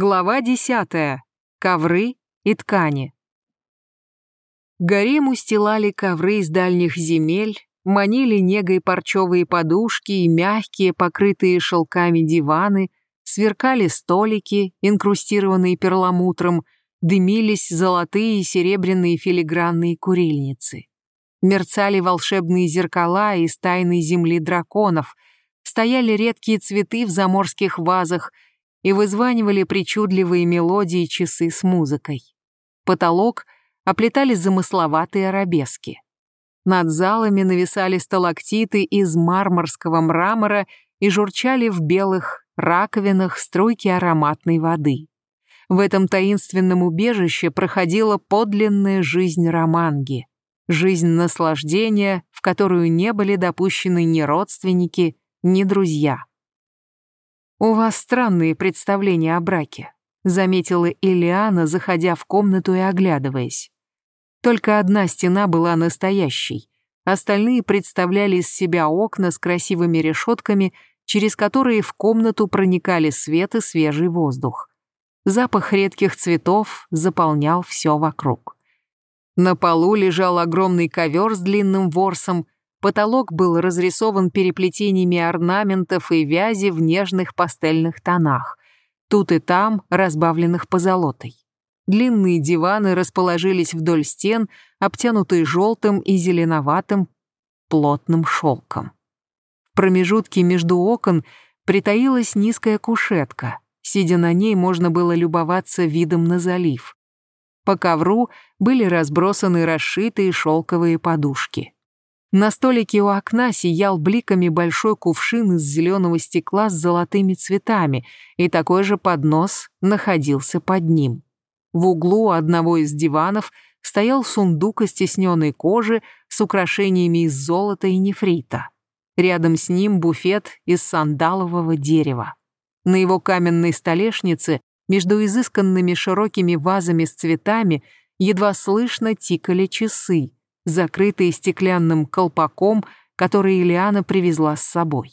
Глава десятая. Ковры и ткани. Гарем устилали ковры из дальних земель, манили негой парчевые подушки и мягкие, покрытые шелками диваны, сверкали столики, инкрустированные перламутром, дымились золотые и серебряные филигранные курильницы. Мерцали волшебные зеркала из тайной земли драконов, стояли редкие цветы в заморских вазах и вызванивали причудливые мелодии часы с музыкой. Потолок оплетали замысловатые арабески. Над залами нависали сталактиты из мармарского мрамора и журчали в белых раковинах струйки ароматной воды. В этом таинственном убежище проходила подлинная жизнь романги, жизнь наслаждения, в которую не были допущены ни родственники, ни друзья. «У вас странные представления о браке», — заметила Элиана, заходя в комнату и оглядываясь. Только одна стена была настоящей, остальные представляли из себя окна с красивыми решетками через которые в комнату проникали свет и свежий воздух. Запах редких цветов заполнял все вокруг. На полу лежал огромный ковер с длинным ворсом, потолок был разрисован переплетениями орнаментов и вязи в нежных пастельных тонах, тут и там разбавленных позолотой. Длинные диваны расположились вдоль стен, обтянутые желтым и зеленоватым плотным шелком промежутке между окон притаилась низкая кушетка. Сидя на ней, можно было любоваться видом на залив. По ковру были разбросаны расшитые шелковые подушки. На столике у окна сиял бликами большой кувшин из зеленого стекла с золотыми цветами, и такой же поднос находился под ним. В углу одного из диванов стоял сундук из тесненной кожи с украшениями из золота и нефрита. Рядом с ним буфет из сандалового дерева. На его каменной столешнице, между изысканными широкими вазами с цветами, едва слышно тикали часы, закрытые стеклянным колпаком, который Ильяна привезла с собой.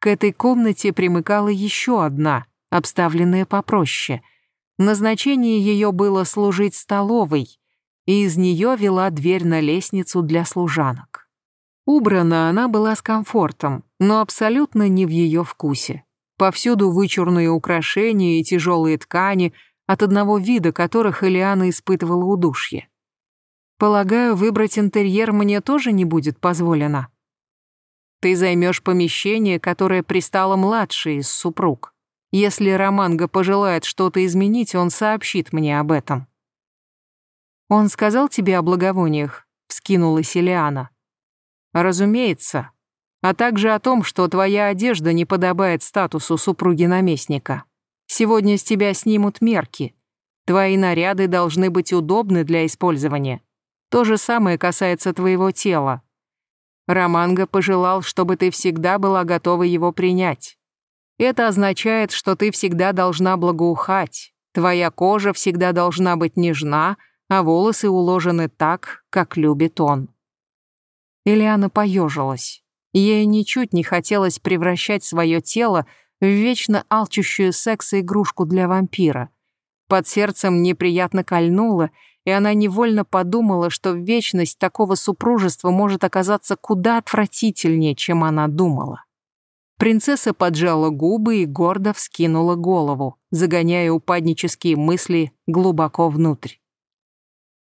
К этой комнате примыкала еще одна, обставленная попроще. Назначение ее было служить столовой, и из нее вела дверь на лестницу для служанок. Убрана она была с комфортом, но абсолютно не в ее вкусе. Повсюду вычурные украшения и тяжелые ткани, от одного вида которых Элиана испытывала удушье. Полагаю, выбрать интерьер мне тоже не будет позволено. Ты займешь помещение, которое пристало младшей из супруг. Если Романго пожелает что-то изменить, он сообщит мне об этом. Он сказал тебе о благовониях? Вскинулась Элиана. Разумеется. А также о том, что твоя одежда не подобает статусу супруги наместника. Сегодня с тебя снимут мерки. Твои наряды должны быть удобны для использования. То же самое касается твоего тела. Романго пожелал, чтобы ты всегда была готова его принять. Это означает, что ты всегда должна благоухать, твоя кожа всегда должна быть нежна, а волосы уложены так, как любит он. Элиана поежилась. Ей ничуть не хотелось превращать свое тело в вечно алчущую секса игрушку для вампира. Под сердцем неприятно кольнуло, и она невольно подумала, что вечность такого супружества может оказаться куда отвратительнее, чем она думала. Принцесса поджала губы и гордо вскинула голову, загоняя упаднические мысли глубоко внутрь.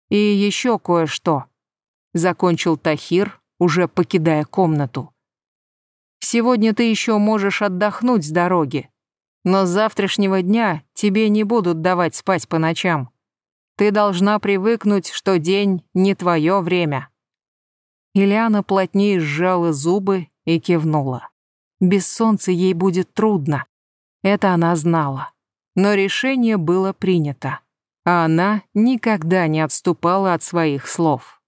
«И еще кое-что», — закончил Тахир, уже покидая комнату. «Сегодня ты еще можешь отдохнуть с дороги, но с завтрашнего дня тебе не будут давать спать по ночам. Ты должна привыкнуть, что день не твое время». Ильяна плотнее сжала зубы и кивнула. Без солнца ей будет трудно. Это она знала. Но решение было принято, а она никогда не отступала от своих слов.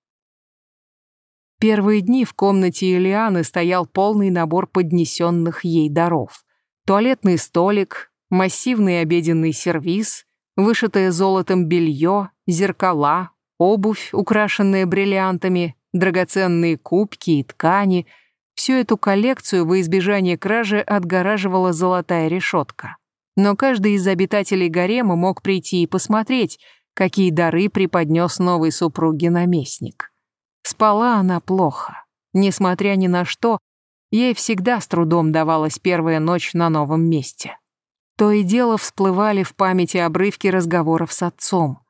Первые дни в комнате Ильяны стоял полный набор поднесенных ей даров. Туалетный столик, массивный обеденный сервиз, вышитое золотом белье, зеркала, обувь, украшенная бриллиантами, драгоценные кубки и ткани. Всю эту коллекцию во избежание кражи отгораживала золотая решетка. Но каждый из обитателей гарема мог прийти и посмотреть, какие дары преподнес новой супруге наместник. Спала она плохо. Несмотря ни на что, ей всегда с трудом давалась первая ночь на новом месте. То и дело всплывали в памяти обрывки разговоров с отцом.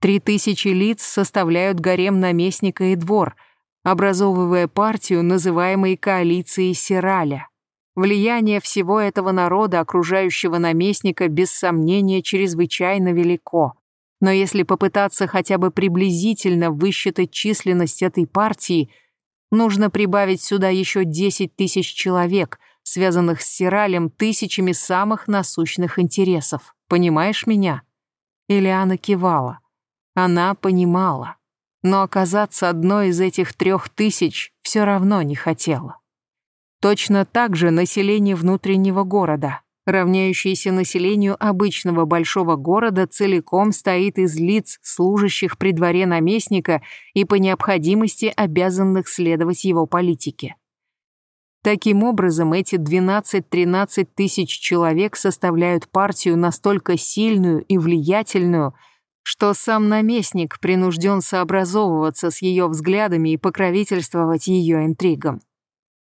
Три тысячи лиц составляют гарем наместника и двор, образовывая партию, называемой коалицией Сираля. Влияние всего этого народа, окружающего наместника, без сомнения, чрезвычайно велико. Но если попытаться хотя бы приблизительно высчитать численность этой партии, нужно прибавить сюда еще 10 тысяч человек – связанных с Сиралем тысячами самых насущных интересов. Понимаешь меня?» Ильяна кивала. Она понимала. Но оказаться одной из этих трех тысяч все равно не хотела. Точно так же население внутреннего города, равняющееся населению обычного большого города, целиком стоит из лиц, служащих при дворе наместника и по необходимости обязанных следовать его политике. Таким образом, эти 12-13 тысяч человек составляют партию настолько сильную и влиятельную, что сам наместник принужден сообразовываться с ее взглядами и покровительствовать ее интригам.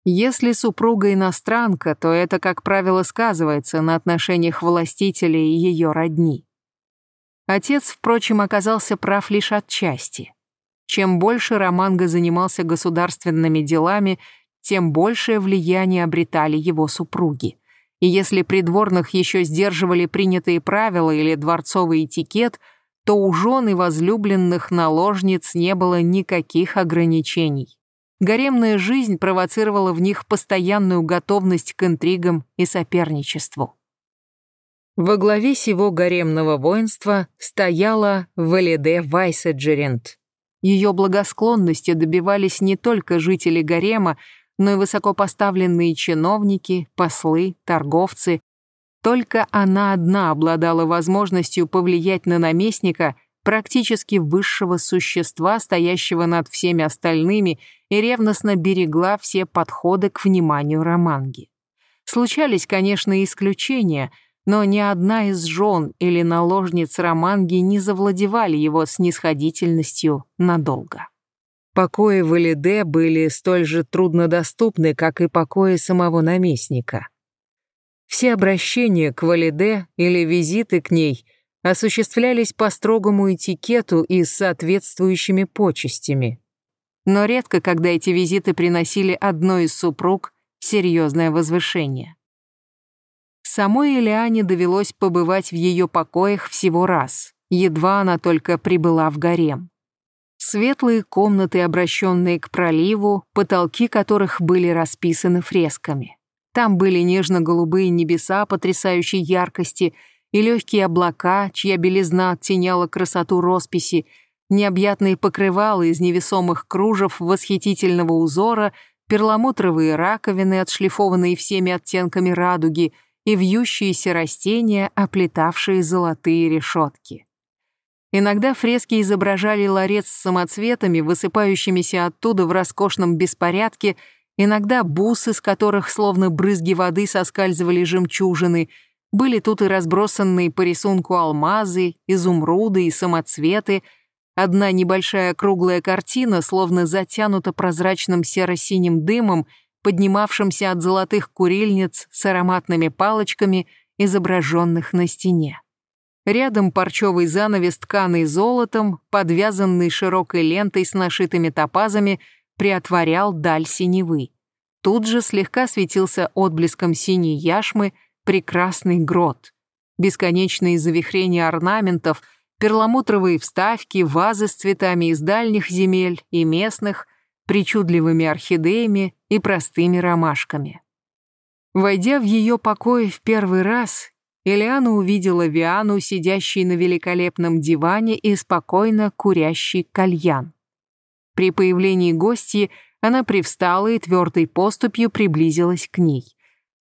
Если супруга иностранка, то это, как правило, сказывается на отношениях властителя и ее родни. Отец, впрочем, оказался прав лишь отчасти. Чем больше Романго занимался государственными делами – тем большее влияние обретали его супруги. И если придворных еще сдерживали принятые правила или дворцовый этикет, то у жен и возлюбленных наложниц не было никаких ограничений. Гаремная жизнь провоцировала в них постоянную готовность к интригам и соперничеству. Во главе сего гаремного воинства стояла Валиде Вайседжерент. Ее благосклонности добивались не только жители гарема, но и высокопоставленные чиновники, послы, торговцы. Только она одна обладала возможностью повлиять на наместника, практически высшего существа, стоящего над всеми остальными, и ревностно берегла все подходы к вниманию Романги. Случались, конечно, исключения, но ни одна из жен или наложниц Романги не завладевали его снисходительностью надолго. Покои Валиде были столь же труднодоступны, как и покои самого наместника. Все обращения к Валиде или визиты к ней осуществлялись по строгому этикету и с соответствующими почестями. Но редко, когда эти визиты приносили одной из супруг серьезное возвышение. Самой Элиане довелось побывать в ее покоях всего раз, едва она только прибыла в гарем. Светлые комнаты, обращенные к проливу, потолки которых были расписаны фресками. Там были нежно-голубые небеса потрясающей яркости и легкие облака, чья белизна оттеняла красоту росписи, необъятные покрывала из невесомых кружев восхитительного узора, перламутровые раковины, отшлифованные всеми оттенками радуги, и вьющиеся растения, оплетавшие золотые решетки. Иногда фрески изображали ларец с самоцветами, высыпающимися оттуда в роскошном беспорядке, иногда бусы, с которых словно брызги воды соскальзывали жемчужины, были тут и разбросанные по рисунку алмазы, изумруды и самоцветы, одна небольшая круглая картина, словно затянута прозрачным серо-синим дымом, поднимавшимся от золотых курильниц с ароматными палочками, изображенных на стене. Рядом парчевый занавес, тканый золотом, подвязанный широкой лентой с нашитыми топазами, приотворял даль синевы. Тут же слегка светился отблеском синей яшмы прекрасный грот. Бесконечные завихрения орнаментов, перламутровые вставки, вазы с цветами из дальних земель и местных, причудливыми орхидеями и простыми ромашками. Войдя в ее покой в первый раз, Элиана увидела Виану, сидящей на великолепном диване и спокойно курящий кальян. При появлении гостьи она привстала и твердой поступью приблизилась к ней.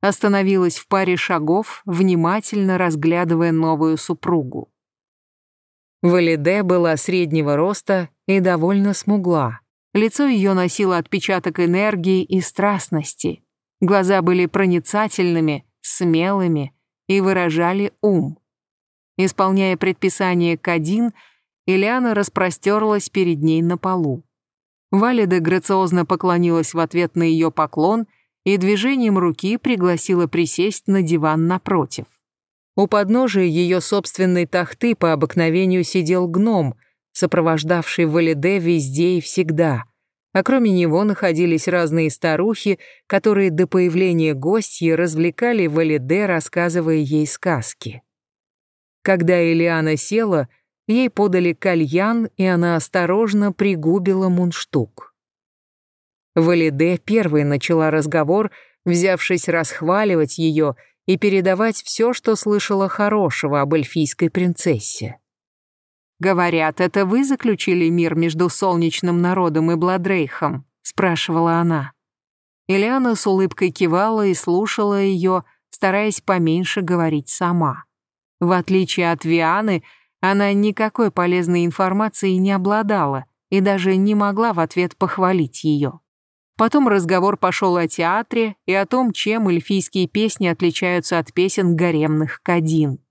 Остановилась в паре шагов, внимательно разглядывая новую супругу. Валиде была среднего роста и довольно смугла. Лицо ее носило отпечаток энергии и страстности. Глаза были проницательными, смелыми, и выражали ум. Исполняя предписание Кадин, Ильяна распростерлась перед ней на полу. Валида грациозно поклонилась в ответ на ее поклон и движением руки пригласила присесть на диван напротив. У подножия ее собственной тахты по обыкновению сидел гном, сопровождавший Валиде везде и всегда, а кроме него находились разные старухи, которые до появления гостья развлекали Валиде, рассказывая ей сказки. Когда Элиана села, Ей подали кальян, и она осторожно пригубила мундштук. Валиде первой начала разговор, взявшись расхваливать ее и передавать все, что слышала хорошего об эльфийской принцессе. «Говорят, это вы заключили мир между солнечным народом и Бладрейхом?» — спрашивала она. Ильяна с улыбкой кивала и слушала ее, стараясь поменьше говорить сама. В отличие от Вианы, она никакой полезной информацией не обладала и даже не могла в ответ похвалить ее. Потом разговор пошел о театре и о том, чем эльфийские песни отличаются от песен гаремных кадин.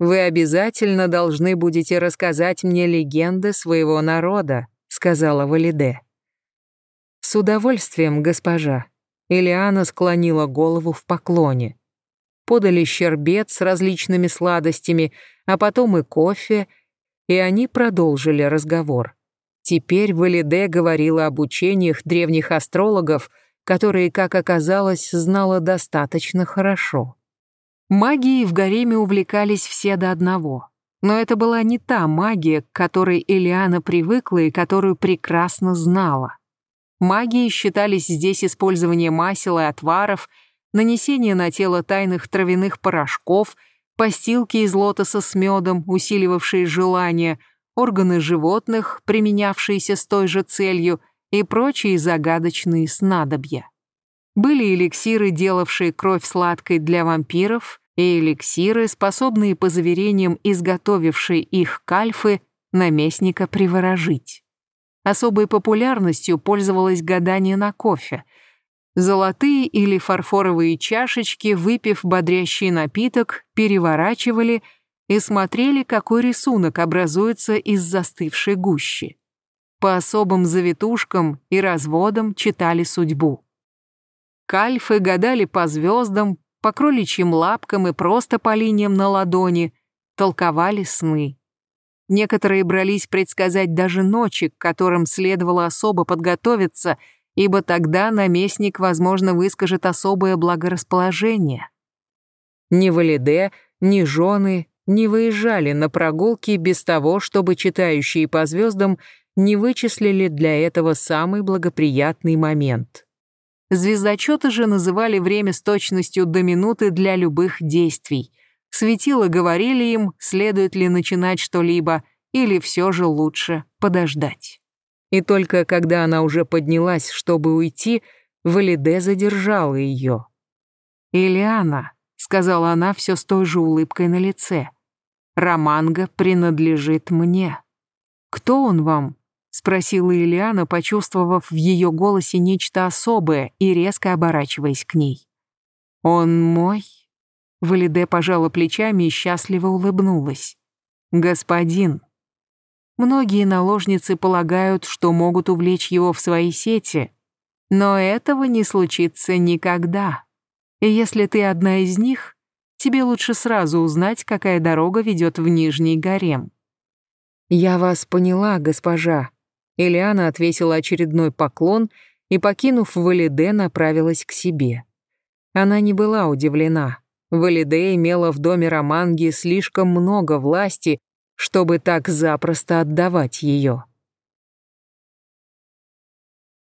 «Вы обязательно должны будете рассказать мне легенды своего народа», — сказала Валиде. «С удовольствием, госпожа». Элиана склонила голову в поклоне подали щербет с различными сладостями, а потом и кофе, и они продолжили разговор. Теперь Валиде говорила об учениях древних астрологов, которые, как оказалось, знала достаточно хорошо. Магией в гареме увлекались все до одного. Но это была не та магия, к которой Элиана привыкла и которую прекрасно знала. Магией считались здесь использование масел и отваров — нанесение на тело тайных травяных порошков, постилки из лотоса с медом, усиливавшие желание, органы животных, применявшиеся с той же целью, и прочие загадочные снадобья. Были эликсиры, делавшие кровь сладкой для вампиров, и эликсиры, способные, по заверениям изготовившей их кальфы, наместника приворожить. Особой популярностью пользовалось гадание на кофе — Золотые или фарфоровые чашечки, выпив бодрящий напиток, переворачивали и смотрели, какой рисунок образуется из застывшей гущи. По особым завитушкам и разводам читали судьбу. Кальфы гадали по звездам, по кроличьим лапкам и просто по линиям на ладони, толковали сны. Некоторые брались предсказать даже ночи, к которым следовало особо подготовиться — ибо тогда наместник, возможно, выскажет особое благорасположение. Ни Валиде, ни жены не выезжали на прогулки без того, чтобы читающие по звездам не вычислили для этого самый благоприятный момент. Звездочеты же называли время с точностью до минуты для любых действий. Светило говорили им, следует ли начинать что-либо, или все же лучше подождать. И только когда она уже поднялась, чтобы уйти, Валиде задержала ее. «Илиана», — сказала она все с той же улыбкой на лице, — «Романго принадлежит мне». «Кто он вам?» — спросила Ильяна, почувствовав в ее голосе нечто особое и резко оборачиваясь к ней. «Он мой?» Валиде пожала плечами и счастливо улыбнулась. «Господин». Многие наложницы полагают, что могут увлечь его в свои сети, но этого не случится никогда. И если ты одна из них, тебе лучше сразу узнать, какая дорога ведет в Нижний гарем. «Я вас поняла, госпожа». Элиана отвесила очередной поклон и, покинув Валиде, направилась к себе. Она не была удивлена. Валиде имела в доме Романги слишком много власти, чтобы так запросто отдавать ее.